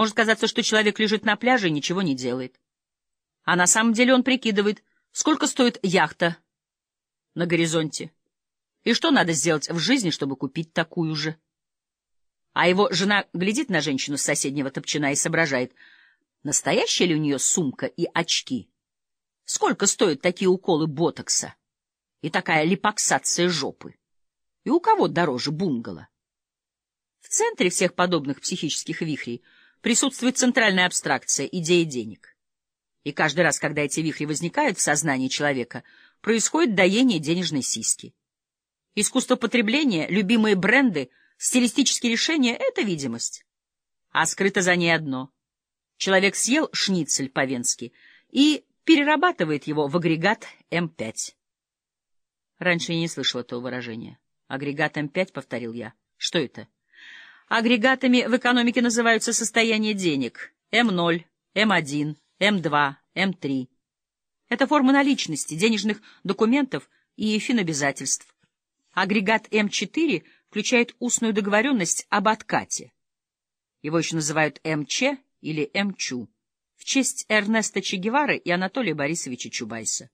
Может казаться, что человек лежит на пляже и ничего не делает. А на самом деле он прикидывает, сколько стоит яхта на горизонте и что надо сделать в жизни, чтобы купить такую же. А его жена глядит на женщину с соседнего топчина и соображает, настоящая ли у нее сумка и очки, сколько стоят такие уколы ботокса и такая липоксация жопы, и у кого дороже бунгало. В центре всех подобных психических вихрей присутствует центральная абстракция — идея денег. И каждый раз, когда эти вихри возникают в сознании человека, происходит доение денежной сиськи. Искусство потребления, любимые бренды, стилистические решения — это видимость. А скрыто за ней одно. Человек съел шницель по-венски и перерабатывает его в агрегат М5. Раньше я не слышал этого выражения. Агрегат М5, повторил я. Что это? Агрегатами в экономике называются состояния денег. М0, М1, М2, М3. Это формы наличности, денежных документов и финобязательств. Агрегат М4 включает устную договоренность об откате. Его еще называют МЧ или МЧУ в честь Эрнеста Че Гевары и Анатолия Борисовича Чубайса.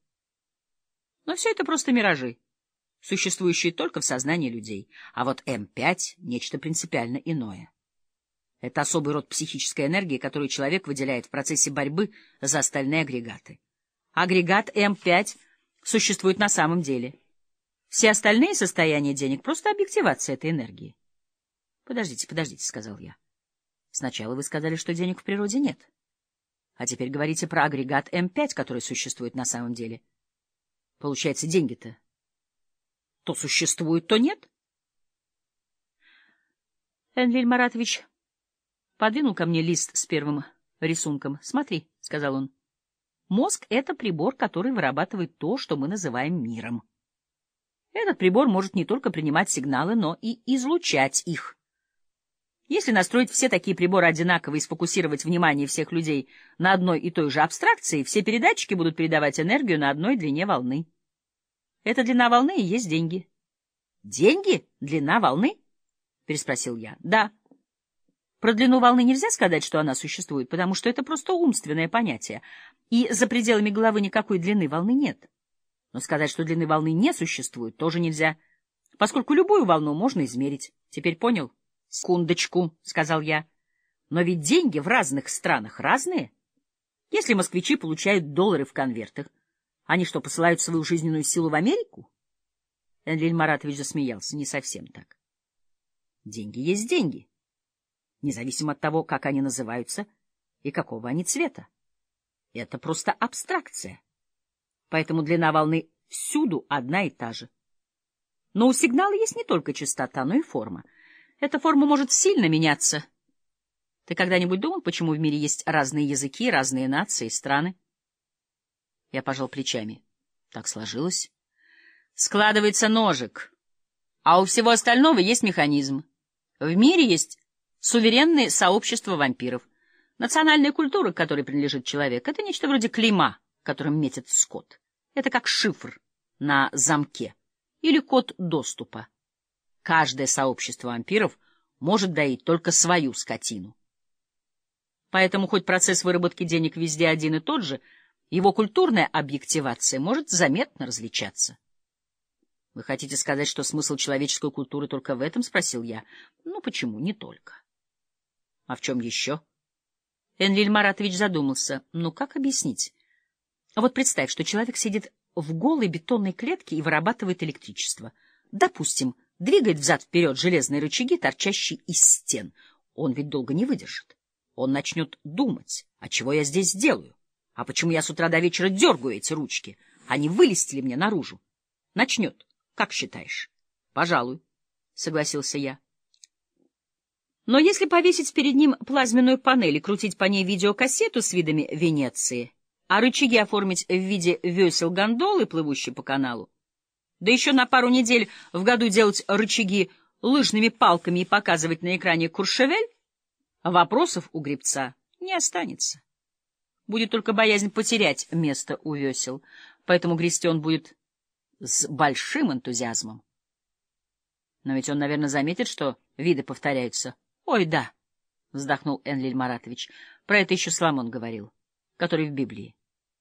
Но все это просто миражи, существующие только в сознании людей. А вот М5 — нечто принципиально иное. Это особый род психической энергии, которую человек выделяет в процессе борьбы за остальные агрегаты. Агрегат М5 существует на самом деле — все остальные состояния денег — просто объективация этой энергии. — Подождите, подождите, — сказал я. Сначала вы сказали, что денег в природе нет. А теперь говорите про агрегат М5, который существует на самом деле. Получается, деньги-то то существуют, то нет? Энлиль Маратович подвинул ко мне лист с первым рисунком. — Смотри, — сказал он, — мозг — это прибор, который вырабатывает то, что мы называем миром. Этот прибор может не только принимать сигналы, но и излучать их. Если настроить все такие приборы одинаково и сфокусировать внимание всех людей на одной и той же абстракции, все передатчики будут передавать энергию на одной длине волны. Эта длина волны и есть деньги. «Деньги? Длина волны?» — переспросил я. «Да». Про длину волны нельзя сказать, что она существует, потому что это просто умственное понятие, и за пределами головы никакой длины волны нет. Но сказать, что длины волны не существует, тоже нельзя, поскольку любую волну можно измерить. Теперь понял? — Секундочку, — сказал я. — Но ведь деньги в разных странах разные. Если москвичи получают доллары в конвертах, они что, посылают свою жизненную силу в Америку? Энлиль Маратович засмеялся. Не совсем так. Деньги есть деньги, независимо от того, как они называются и какого они цвета. Это просто абстракция поэтому длина волны всюду одна и та же. Но у сигнала есть не только частота, но и форма. Эта форма может сильно меняться. Ты когда-нибудь думал, почему в мире есть разные языки, разные нации, страны? Я пожал плечами. Так сложилось. Складывается ножик, а у всего остального есть механизм. В мире есть суверенные сообщества вампиров. Национальная культура, которой принадлежит человек, — это нечто вроде клейма — которым метит скот. Это как шифр на замке или код доступа. Каждое сообщество вампиров может доить только свою скотину. Поэтому хоть процесс выработки денег везде один и тот же, его культурная объективация может заметно различаться. — Вы хотите сказать, что смысл человеческой культуры только в этом? — спросил я. — Ну, почему? Не только. — А в чем еще? Энлиль Маратович задумался. Ну, как объяснить? Вот представь, что человек сидит в голой бетонной клетке и вырабатывает электричество. Допустим, двигает взад-вперед железные рычаги, торчащие из стен. Он ведь долго не выдержит. Он начнет думать, а чего я здесь делаю? А почему я с утра до вечера дергаю эти ручки? Они вылезли мне наружу. Начнет. Как считаешь? Пожалуй, — согласился я. Но если повесить перед ним плазменную панель и крутить по ней видеокассету с видами Венеции, а рычаги оформить в виде весел гондолы, плывущей по каналу, да еще на пару недель в году делать рычаги лыжными палками и показывать на экране Куршевель, вопросов у гребца не останется. Будет только боязнь потерять место у весел, поэтому грести он будет с большим энтузиазмом. Но ведь он, наверное, заметит, что виды повторяются. Ой, да, — вздохнул Энлиль Маратович. — Про это еще Соломон говорил, который в Библии.